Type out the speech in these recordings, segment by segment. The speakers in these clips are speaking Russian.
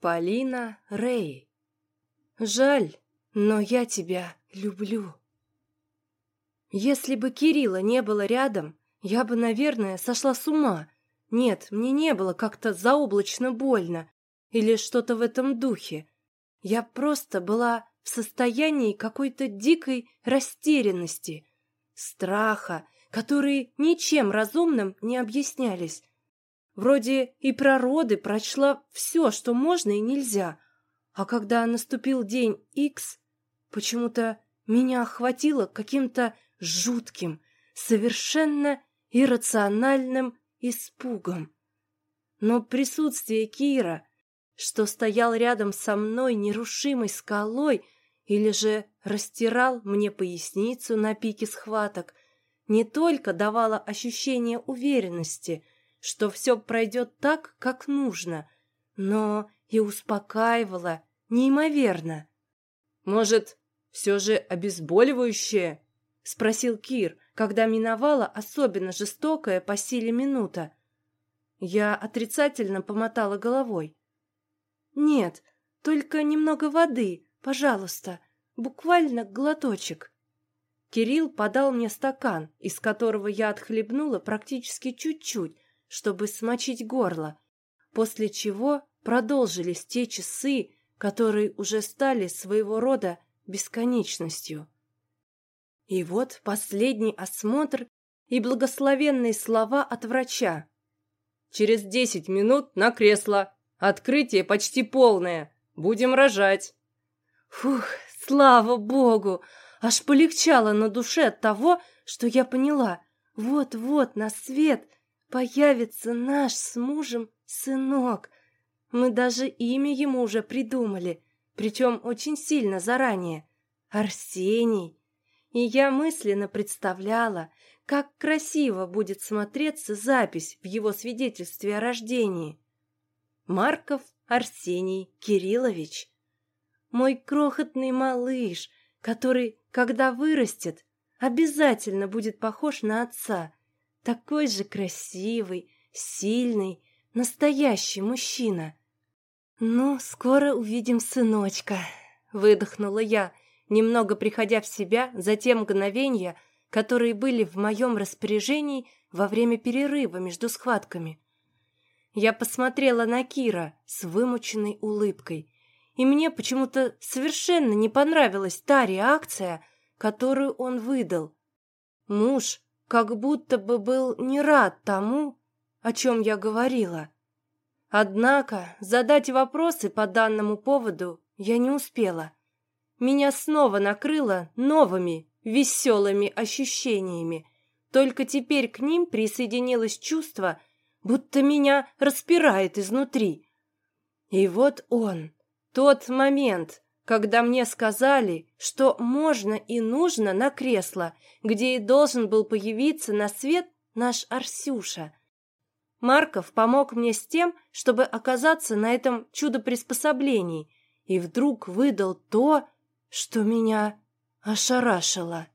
Полина Рэй. Жаль, но я тебя люблю. Если бы Кирилла не было рядом, я бы, наверное, сошла с ума. Нет, мне не было как-то заоблачно больно или что-то в этом духе. Я просто была в состоянии какой-то дикой растерянности, страха, которые ничем разумным не объяснялись. Вроде и про роды прочла все, что можно и нельзя. А когда наступил день Икс, почему-то меня охватило каким-то жутким, совершенно иррациональным испугом. Но присутствие Кира, что стоял рядом со мной нерушимой скалой или же растирал мне поясницу на пике схваток, не только давало ощущение уверенности — что все пройдет так, как нужно, но и успокаивала неимоверно. «Может, все же обезболивающее?» — спросил Кир, когда миновала особенно жестокая по силе минута. Я отрицательно помотала головой. «Нет, только немного воды, пожалуйста, буквально глоточек». Кирилл подал мне стакан, из которого я отхлебнула практически чуть-чуть, чтобы смочить горло, после чего продолжились те часы, которые уже стали своего рода бесконечностью. И вот последний осмотр и благословенные слова от врача. «Через десять минут на кресло. Открытие почти полное. Будем рожать». Фух, слава богу! Аж полегчало на душе от того, что я поняла. Вот-вот на свет Появится наш с мужем сынок. Мы даже имя ему уже придумали, причем очень сильно заранее. Арсений. И я мысленно представляла, как красиво будет смотреться запись в его свидетельстве о рождении. Марков Арсений Кириллович. Мой крохотный малыш, который, когда вырастет, обязательно будет похож на отца такой же красивый, сильный, настоящий мужчина. «Ну, скоро увидим сыночка», — выдохнула я, немного приходя в себя за те мгновения, которые были в моем распоряжении во время перерыва между схватками. Я посмотрела на Кира с вымученной улыбкой, и мне почему-то совершенно не понравилась та реакция, которую он выдал. Муж как будто бы был не рад тому, о чем я говорила. Однако задать вопросы по данному поводу я не успела. Меня снова накрыло новыми веселыми ощущениями. Только теперь к ним присоединилось чувство, будто меня распирает изнутри. И вот он, тот момент, когда мне сказали, что можно и нужно на кресло, где и должен был появиться на свет наш Арсюша. Марков помог мне с тем, чтобы оказаться на этом чудо-приспособлении, и вдруг выдал то, что меня ошарашило.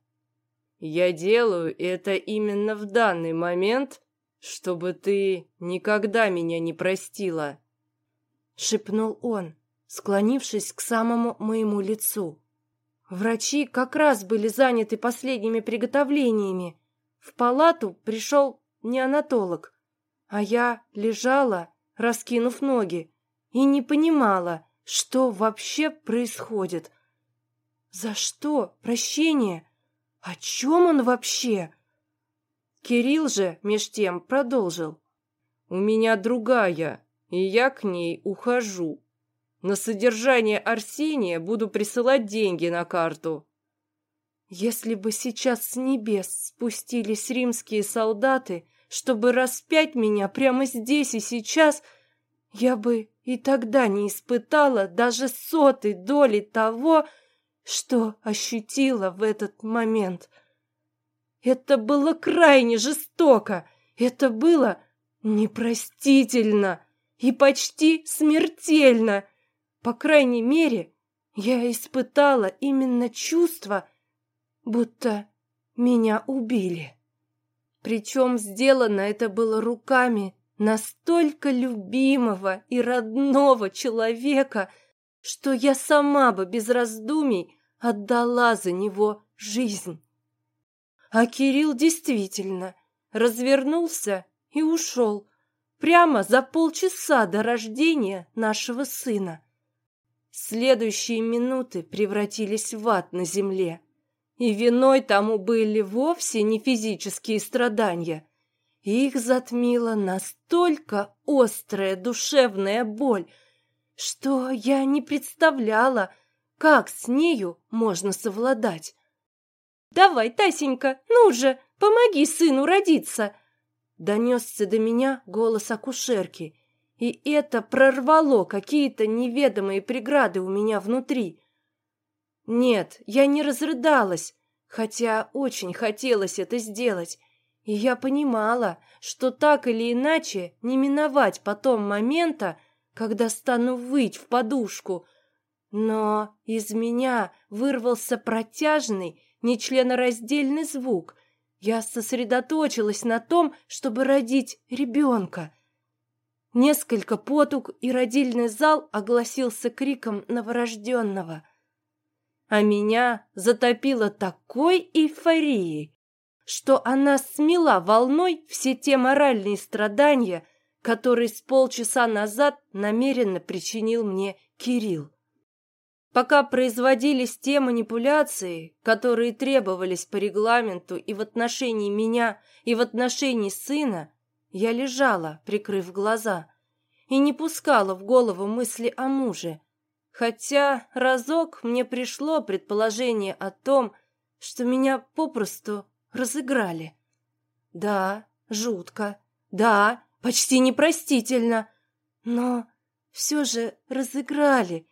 «Я делаю это именно в данный момент, чтобы ты никогда меня не простила», — шепнул он склонившись к самому моему лицу. Врачи как раз были заняты последними приготовлениями. В палату пришел неонатолог, а я лежала, раскинув ноги, и не понимала, что вообще происходит. За что прощение? О чем он вообще? Кирилл же, меж тем, продолжил. «У меня другая, и я к ней ухожу. На содержание Арсения буду присылать деньги на карту. Если бы сейчас с небес спустились римские солдаты, чтобы распять меня прямо здесь и сейчас, я бы и тогда не испытала даже сотой доли того, что ощутила в этот момент. Это было крайне жестоко, это было непростительно и почти смертельно. По крайней мере, я испытала именно чувство, будто меня убили. Причем сделано это было руками настолько любимого и родного человека, что я сама бы без раздумий отдала за него жизнь. А Кирилл действительно развернулся и ушел прямо за полчаса до рождения нашего сына. Следующие минуты превратились в ад на земле. И виной тому были вовсе не физические страдания. Их затмила настолько острая душевная боль, что я не представляла, как с нею можно совладать. «Давай, Тасенька, ну же, помоги сыну родиться!» Донесся до меня голос акушерки, и это прорвало какие-то неведомые преграды у меня внутри. Нет, я не разрыдалась, хотя очень хотелось это сделать, и я понимала, что так или иначе не миновать потом момента, когда стану выть в подушку. Но из меня вырвался протяжный, нечленораздельный звук. Я сосредоточилась на том, чтобы родить ребенка. Несколько потуг, и родильный зал огласился криком новорожденного. А меня затопило такой эйфорией, что она смела волной все те моральные страдания, которые с полчаса назад намеренно причинил мне Кирилл. Пока производились те манипуляции, которые требовались по регламенту и в отношении меня, и в отношении сына, я лежала, прикрыв глаза, и не пускала в голову мысли о муже, хотя разок мне пришло предположение о том, что меня попросту разыграли. Да, жутко, да, почти непростительно, но все же разыграли,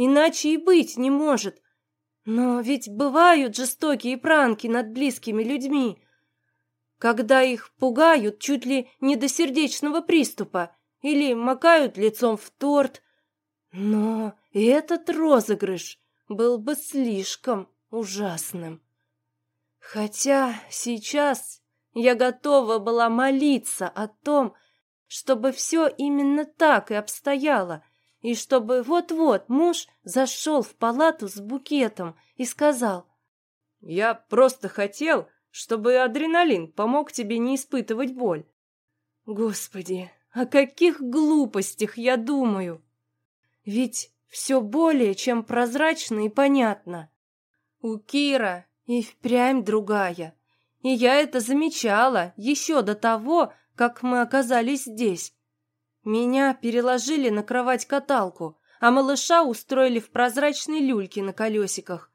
Иначе и быть не может. Но ведь бывают жестокие пранки над близкими людьми, когда их пугают чуть ли не до сердечного приступа или макают лицом в торт. Но этот розыгрыш был бы слишком ужасным. Хотя сейчас я готова была молиться о том, чтобы все именно так и обстояло, и чтобы вот-вот муж зашел в палату с букетом и сказал, «Я просто хотел, чтобы адреналин помог тебе не испытывать боль». Господи, о каких глупостях я думаю! Ведь все более чем прозрачно и понятно. У Кира и впрямь другая. И я это замечала еще до того, как мы оказались здесь. Меня переложили на кровать-каталку, а малыша устроили в прозрачной люльке на колесиках.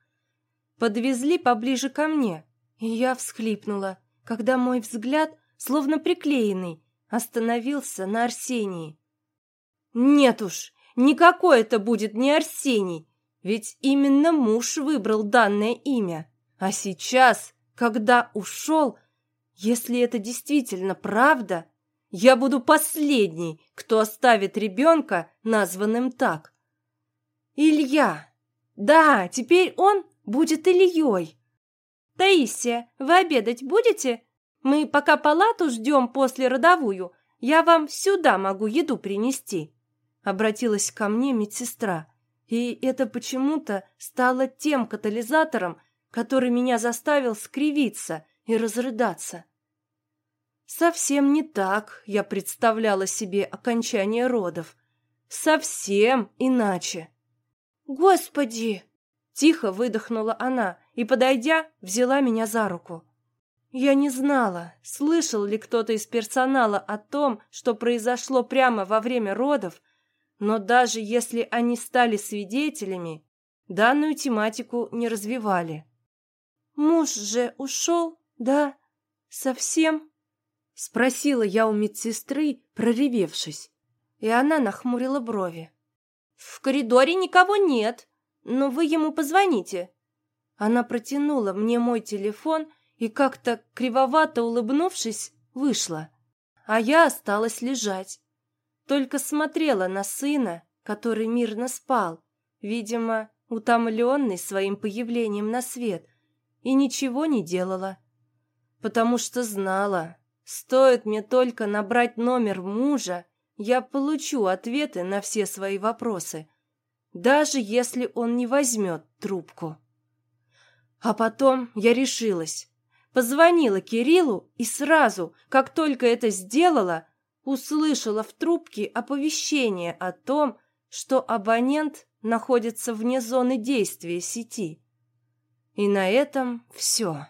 Подвезли поближе ко мне, я всхлипнула, когда мой взгляд, словно приклеенный, остановился на Арсении. Нет уж, никакой это будет не Арсений, ведь именно муж выбрал данное имя. А сейчас, когда ушел, если это действительно правда, я буду последний, кто оставит ребенка, названным так. Илья. Да, теперь он будет Ильей. Таисия, вы обедать будете? Мы пока палату ждем после родовую. Я вам сюда могу еду принести. Обратилась ко мне медсестра. И это почему-то стало тем катализатором, который меня заставил скривиться и разрыдаться. Совсем не так я представляла себе окончание родов. Совсем иначе. «Господи!» Тихо выдохнула она и, подойдя, взяла меня за руку. Я не знала, слышал ли кто-то из персонала о том, что произошло прямо во время родов, но даже если они стали свидетелями, данную тематику не развивали. «Муж же ушел, да? Совсем?» Спросила я у медсестры, проревевшись. И она нахмурила брови. «В коридоре никого нет, но вы ему позвоните». Она протянула мне мой телефон и как-то кривовато улыбнувшись, вышла. А я осталась лежать. Только смотрела на сына, который мирно спал, видимо, утомленный своим появлением на свет, и ничего не делала, потому что знала, Стоит мне только набрать номер мужа, я получу ответы на все свои вопросы, даже если он не возьмет трубку. А потом я решилась. Позвонила Кириллу и сразу, как только это сделала, услышала в трубке оповещение о том, что абонент находится вне зоны действия сети. И на этом все.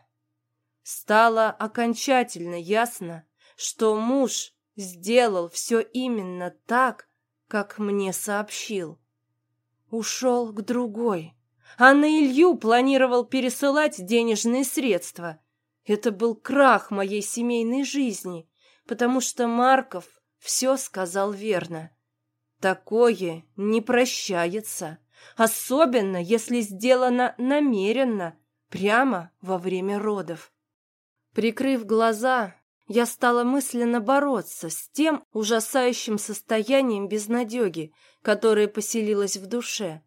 Стало окончательно ясно, что муж сделал все именно так, как мне сообщил. Ушел к другой, а на Илью планировал пересылать денежные средства. Это был крах моей семейной жизни, потому что Марков все сказал верно. Такое не прощается, особенно если сделано намеренно, прямо во время родов. Прикрыв глаза, я стала мысленно бороться с тем ужасающим состоянием безнадеги, которое поселилось в душе.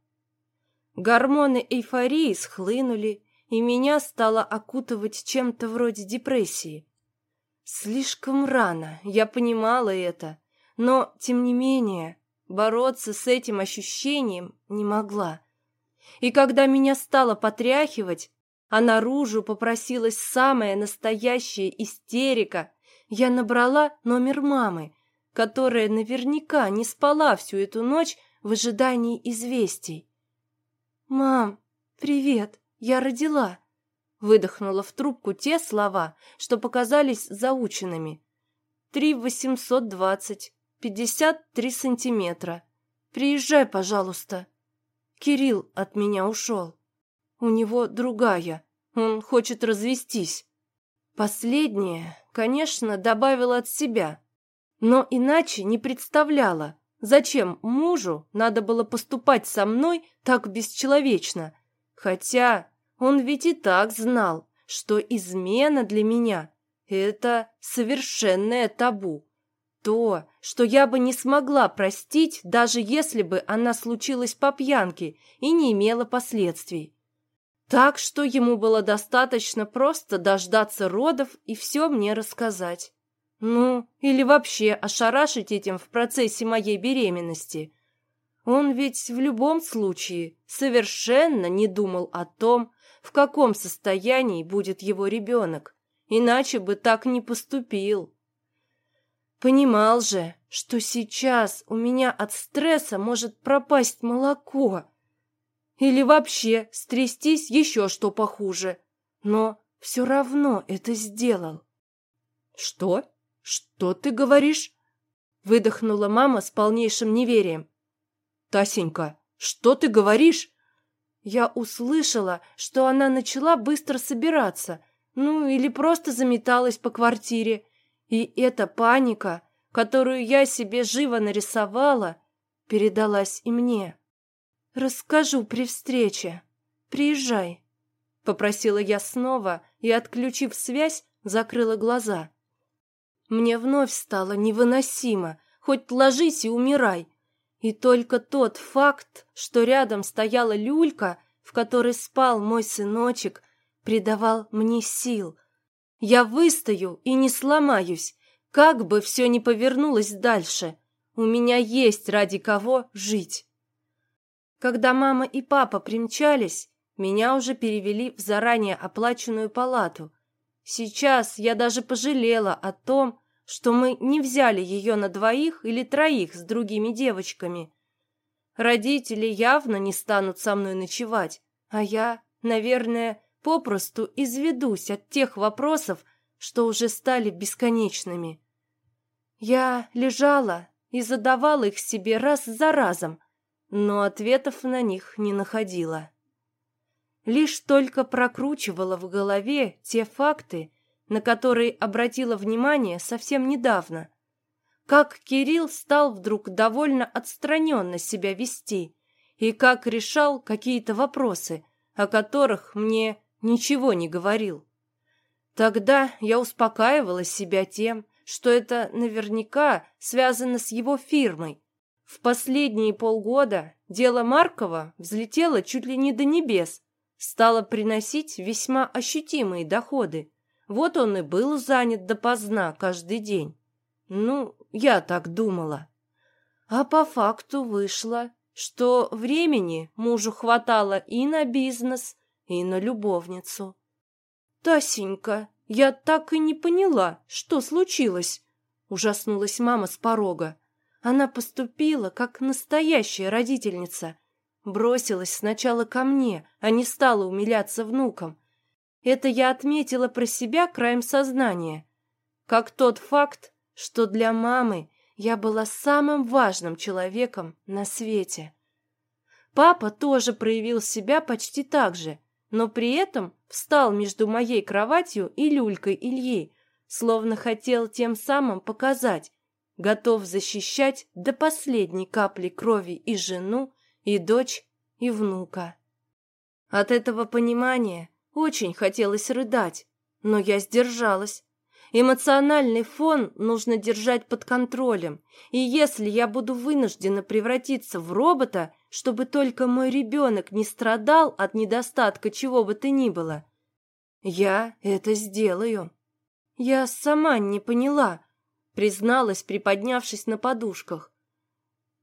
Гормоны эйфории схлынули, и меня стало окутывать чем-то вроде депрессии. Слишком рано, я понимала это, но, тем не менее, бороться с этим ощущением не могла. И когда меня стало потряхивать, а наружу попросилась самая настоящая истерика. Я набрала номер мамы, которая наверняка не спала всю эту ночь в ожидании известий. «Мам, привет, я родила», — выдохнула в трубку те слова, что показались заученными. «Три восемьсот двадцать, пятьдесят три сантиметра. Приезжай, пожалуйста». Кирилл от меня ушел. У него другая. Он хочет развестись. Последнее, конечно, добавила от себя, но иначе не представляла, зачем мужу надо было поступать со мной так бесчеловечно, хотя он ведь и так знал, что измена для меня — это совершенное табу. То, что я бы не смогла простить, даже если бы она случилась по пьянке и не имела последствий. Так что ему было достаточно просто дождаться родов и все мне рассказать. Ну, или вообще ошарашить этим в процессе моей беременности. Он ведь в любом случае совершенно не думал о том, в каком состоянии будет его ребенок, иначе бы так не поступил. Понимал же, что сейчас у меня от стресса может пропасть молоко, или вообще стрястись еще что похуже. Но все равно это сделал. «Что? Что ты говоришь?» Выдохнула мама с полнейшим неверием. «Тасенька, что ты говоришь?» Я услышала, что она начала быстро собираться, ну или просто заметалась по квартире. И эта паника, которую я себе живо нарисовала, передалась и мне. «Расскажу при встрече. Приезжай», — попросила я снова и, отключив связь, закрыла глаза. Мне вновь стало невыносимо, хоть ложись и умирай. И только тот факт, что рядом стояла люлька, в которой спал мой сыночек, придавал мне сил. Я выстою и не сломаюсь, как бы все ни повернулось дальше. У меня есть ради кого жить. Когда мама и папа примчались, меня уже перевели в заранее оплаченную палату. Сейчас я даже пожалела о том, что мы не взяли ее на двоих или троих с другими девочками. Родители явно не станут со мной ночевать, а я, наверное, попросту изведусь от тех вопросов, что уже стали бесконечными. Я лежала и задавала их себе раз за разом, но ответов на них не находила. Лишь только прокручивала в голове те факты, на которые обратила внимание совсем недавно. Как Кирилл стал вдруг довольно отстраненно себя вести и как решал какие-то вопросы, о которых мне ничего не говорил. Тогда я успокаивала себя тем, что это наверняка связано с его фирмой, в последние полгода дело Маркова взлетело чуть ли не до небес, стало приносить весьма ощутимые доходы, Вот он и был занят допоздна каждый день. Ну, я так думала. А по факту вышло, что времени мужу хватало и на бизнес, и на любовницу. «Тасенька, я так и не поняла, что случилось», — ужаснулась мама с порога. Она поступила, как настоящая родительница. Бросилась сначала ко мне, а не стала умиляться внукам. Это я отметила про себя краем сознания. Как тот факт, что для мамы я была самым важным человеком на свете. Папа тоже проявил себя почти так же, но при этом встал между моей кроватью и люлькой Ильи, словно хотел тем самым показать, готов защищать до последней капли крови и жену, и дочь, и внука. От этого понимания очень хотелось рыдать, но я сдержалась. Эмоциональный фон нужно держать под контролем, и если я буду вынуждена превратиться в робота, чтобы только мой ребенок не страдал от недостатка чего бы то ни было, я это сделаю. Я сама не поняла, призналась, приподнявшись на подушках.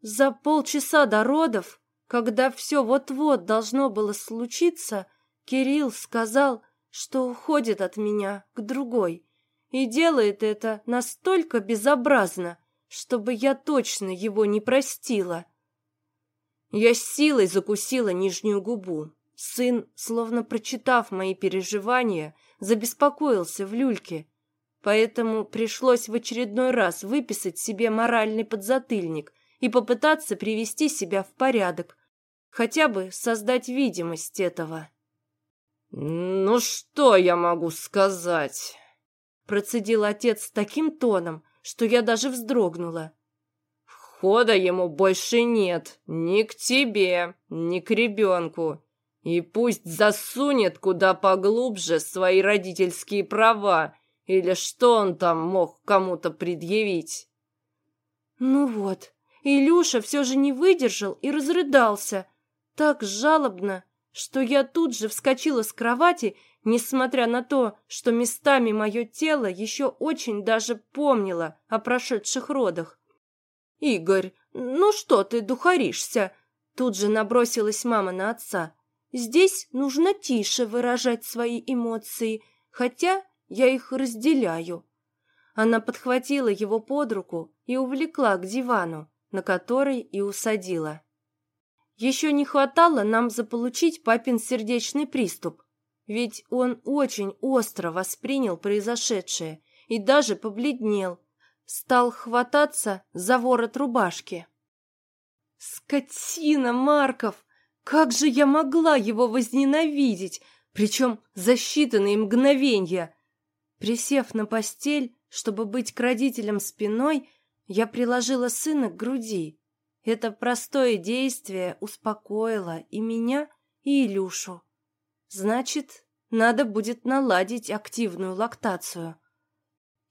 За полчаса до родов, когда все вот-вот должно было случиться, Кирилл сказал, что уходит от меня к другой, и делает это настолько безобразно, чтобы я точно его не простила. Я с силой закусила нижнюю губу. Сын, словно прочитав мои переживания, забеспокоился в люльке Поэтому пришлось в очередной раз выписать себе моральный подзатыльник и попытаться привести себя в порядок, хотя бы создать видимость этого. «Ну что я могу сказать?» Процедил отец таким тоном, что я даже вздрогнула. «Входа ему больше нет, ни к тебе, ни к ребенку. И пусть засунет куда поглубже свои родительские права или что он там мог кому-то предъявить? Ну вот, Илюша все же не выдержал и разрыдался. Так жалобно, что я тут же вскочила с кровати, несмотря на то, что местами мое тело еще очень даже помнило о прошедших родах. «Игорь, ну что ты духаришься?» Тут же набросилась мама на отца. «Здесь нужно тише выражать свои эмоции, хотя я их разделяю. Она подхватила его под руку и увлекла к дивану, на который и усадила. Еще не хватало нам заполучить папин сердечный приступ, ведь он очень остро воспринял произошедшее и даже побледнел, стал хвататься за ворот рубашки. «Скотина, Марков! Как же я могла его возненавидеть, причем за считанные мгновенья!» Присев на постель, чтобы быть к родителям спиной, я приложила сына к груди. Это простое действие успокоило и меня, и Илюшу. Значит, надо будет наладить активную лактацию.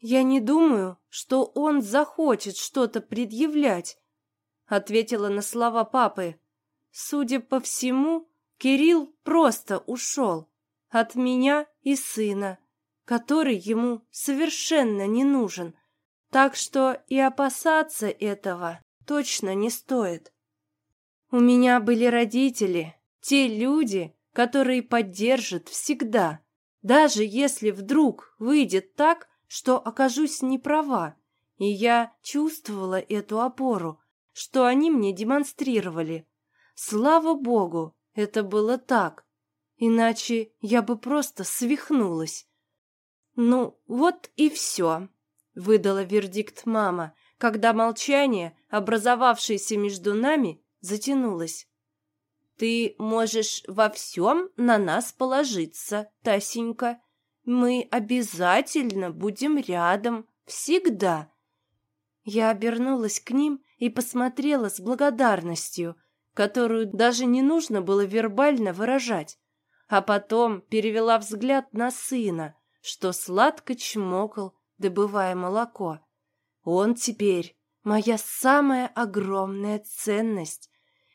Я не думаю, что он захочет что-то предъявлять, ответила на слова папы. Судя по всему, Кирилл просто ушел от меня и сына который ему совершенно не нужен, так что и опасаться этого точно не стоит. У меня были родители, те люди, которые поддержат всегда, даже если вдруг выйдет так, что окажусь не права, и я чувствовала эту опору, что они мне демонстрировали. Слава богу, это было так, иначе я бы просто свихнулась. «Ну, вот и все», — выдала вердикт мама, когда молчание, образовавшееся между нами, затянулось. «Ты можешь во всем на нас положиться, Тасенька. Мы обязательно будем рядом, всегда». Я обернулась к ним и посмотрела с благодарностью, которую даже не нужно было вербально выражать, а потом перевела взгляд на сына — что сладко чмокал, добывая молоко. Он теперь моя самая огромная ценность,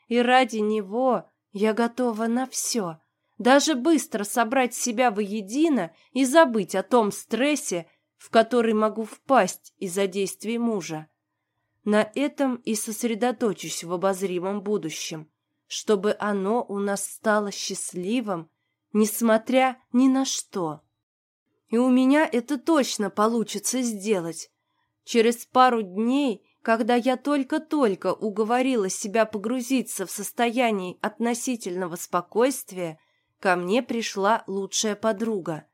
и ради него я готова на все, даже быстро собрать себя воедино и забыть о том стрессе, в который могу впасть из-за действий мужа. На этом и сосредоточусь в обозримом будущем, чтобы оно у нас стало счастливым, несмотря ни на что. И у меня это точно получится сделать. Через пару дней, когда я только-только уговорила себя погрузиться в состояние относительного спокойствия, ко мне пришла лучшая подруга.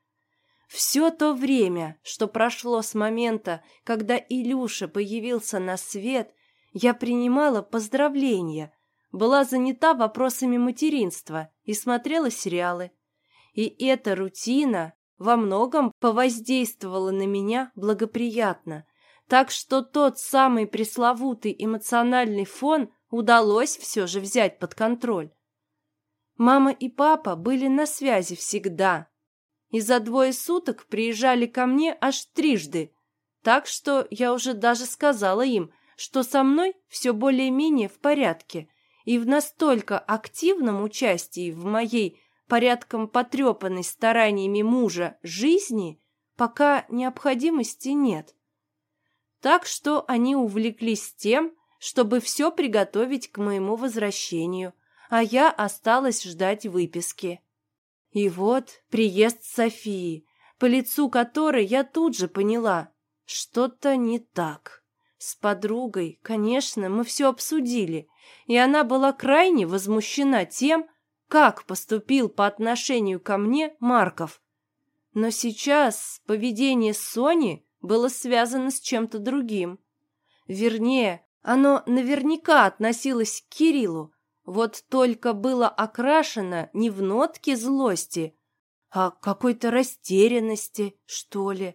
Все то время, что прошло с момента, когда Илюша появился на свет, я принимала поздравления, была занята вопросами материнства и смотрела сериалы. И эта рутина во многом повоздействовала на меня благоприятно, так что тот самый пресловутый эмоциональный фон удалось все же взять под контроль. Мама и папа были на связи всегда, и за двое суток приезжали ко мне аж трижды, так что я уже даже сказала им, что со мной все более-менее в порядке, и в настолько активном участии в моей порядком потрепанной стараниями мужа жизни пока необходимости нет. Так что они увлеклись тем, чтобы все приготовить к моему возвращению, а я осталась ждать выписки. И вот приезд Софии, по лицу которой я тут же поняла, что-то не так. С подругой, конечно, мы все обсудили, и она была крайне возмущена тем, как поступил по отношению ко мне Марков. Но сейчас поведение Сони было связано с чем-то другим. Вернее, оно наверняка относилось к Кириллу, вот только было окрашено не в нотке злости, а какой-то растерянности, что ли.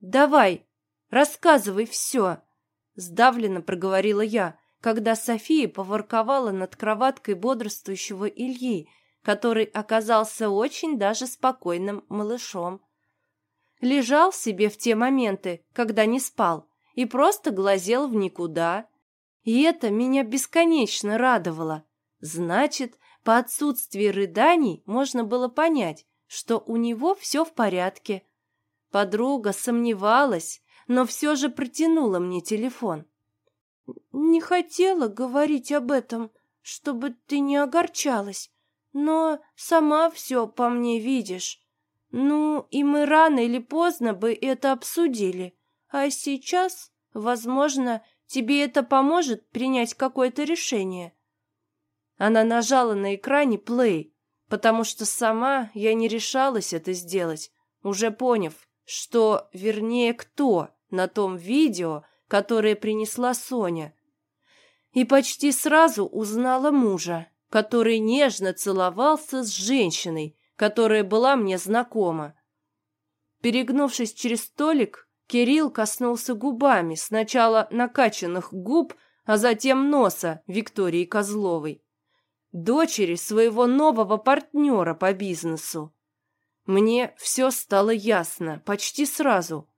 «Давай, рассказывай все», — сдавленно проговорила я, когда София поворковала над кроваткой бодрствующего Ильи, который оказался очень даже спокойным малышом. Лежал себе в те моменты, когда не спал, и просто глазел в никуда, и это меня бесконечно радовало. Значит, по отсутствии рыданий можно было понять, что у него все в порядке. Подруга сомневалась, но все же протянула мне телефон. «Не хотела говорить об этом, чтобы ты не огорчалась, но сама все по мне видишь. Ну, и мы рано или поздно бы это обсудили, а сейчас, возможно, Тебе это поможет принять какое-то решение?» Она нажала на экране «плей», потому что сама я не решалась это сделать, уже поняв, что, вернее, кто на том видео, которое принесла Соня. И почти сразу узнала мужа, который нежно целовался с женщиной, которая была мне знакома. Перегнувшись через столик, Кирилл коснулся губами сначала накачанных губ, а затем носа Виктории Козловой, дочери своего нового партнера по бизнесу. Мне все стало ясно почти сразу.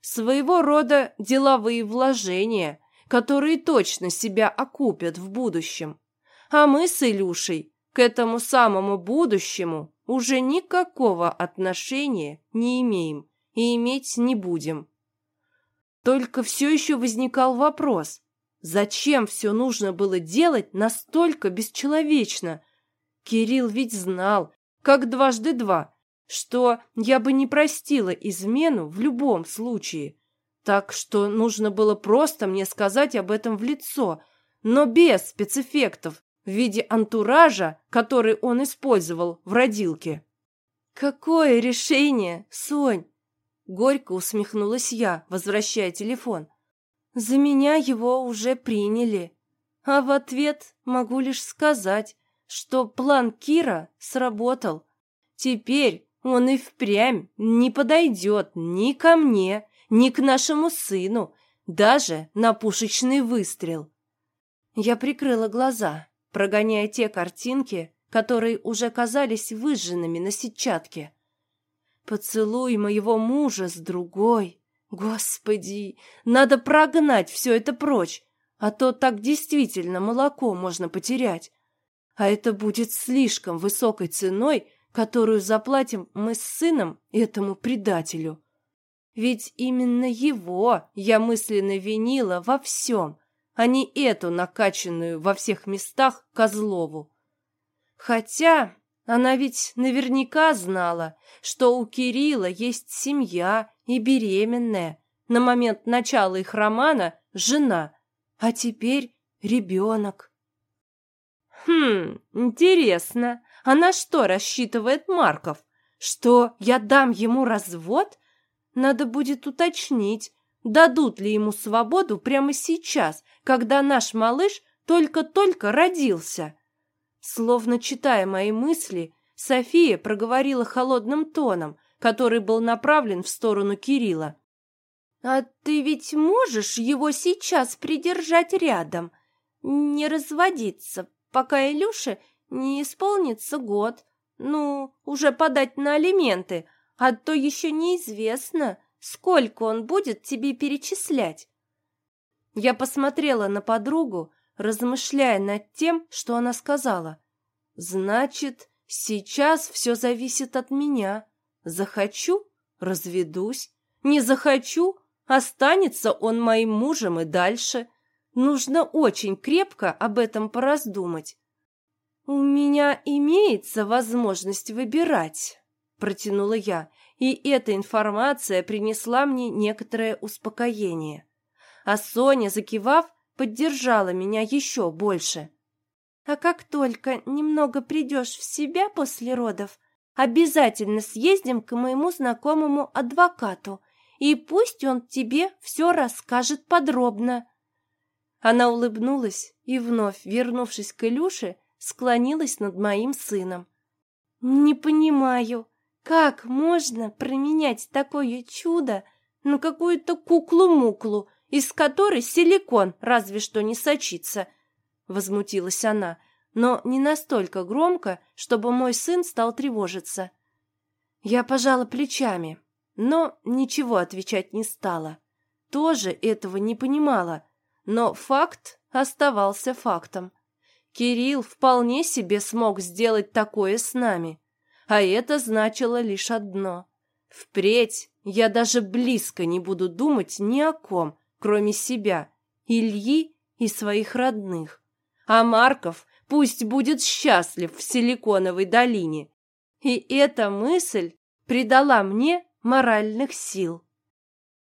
Своего рода деловые вложения, которые точно себя окупят в будущем. А мы с Илюшей к этому самому будущему уже никакого отношения не имеем и иметь не будем. Только все еще возникал вопрос, зачем все нужно было делать настолько бесчеловечно? Кирилл ведь знал, как дважды два, что я бы не простила измену в любом случае. Так что нужно было просто мне сказать об этом в лицо, но без спецэффектов в виде антуража, который он использовал в родилке. «Какое решение, Сонь!» Горько усмехнулась я, возвращая телефон. За меня его уже приняли. А в ответ могу лишь сказать, что план Кира сработал. Теперь он и впрямь не подойдет ни ко мне, ни к нашему сыну, даже на пушечный выстрел. Я прикрыла глаза, прогоняя те картинки, которые уже казались выжженными на сетчатке. Поцелуй моего мужа с другой. Господи, надо прогнать все это прочь, а то так действительно молоко можно потерять. А это будет слишком высокой ценой, которую заплатим мы с сыном этому предателю. Ведь именно его я мысленно винила во всем, а не эту накачанную во всех местах Козлову. Хотя она ведь наверняка знала, что у Кирилла есть семья и беременная, на момент начала их романа жена, а теперь ребенок. Хм, интересно, а на что рассчитывает Марков? Что я дам ему развод? Надо будет уточнить, дадут ли ему свободу прямо сейчас, когда наш малыш только-только родился. Словно читая мои мысли, София проговорила холодным тоном, который был направлен в сторону Кирилла. «А ты ведь можешь его сейчас придержать рядом, не разводиться, пока Илюше не исполнится год. Ну, уже подать на алименты, а то еще неизвестно, сколько он будет тебе перечислять. Я посмотрела на подругу, размышляя над тем, что она сказала. Значит, сейчас все зависит от меня. Захочу — разведусь. Не захочу — останется он моим мужем и дальше. Нужно очень крепко об этом пораздумать. «У меня имеется возможность выбирать», — протянула я, и эта информация принесла мне некоторое успокоение. А Соня, закивав, поддержала меня еще больше. «А как только немного придешь в себя после родов, обязательно съездим к моему знакомому адвокату, и пусть он тебе все расскажет подробно». Она улыбнулась и, вновь вернувшись к Илюше, склонилась над моим сыном. «Не понимаю, как можно променять такое чудо на какую-то куклу-муклу, из которой силикон разве что не сочится?» Возмутилась она, но не настолько громко, чтобы мой сын стал тревожиться. Я пожала плечами, но ничего отвечать не стала. Тоже этого не понимала, но факт оставался фактом. Кирилл вполне себе смог сделать такое с нами. А это значило лишь одно. Впредь я даже близко не буду думать ни о ком, кроме себя, Ильи и своих родных. А Марков пусть будет счастлив в Силиконовой долине. И эта мысль придала мне моральных сил.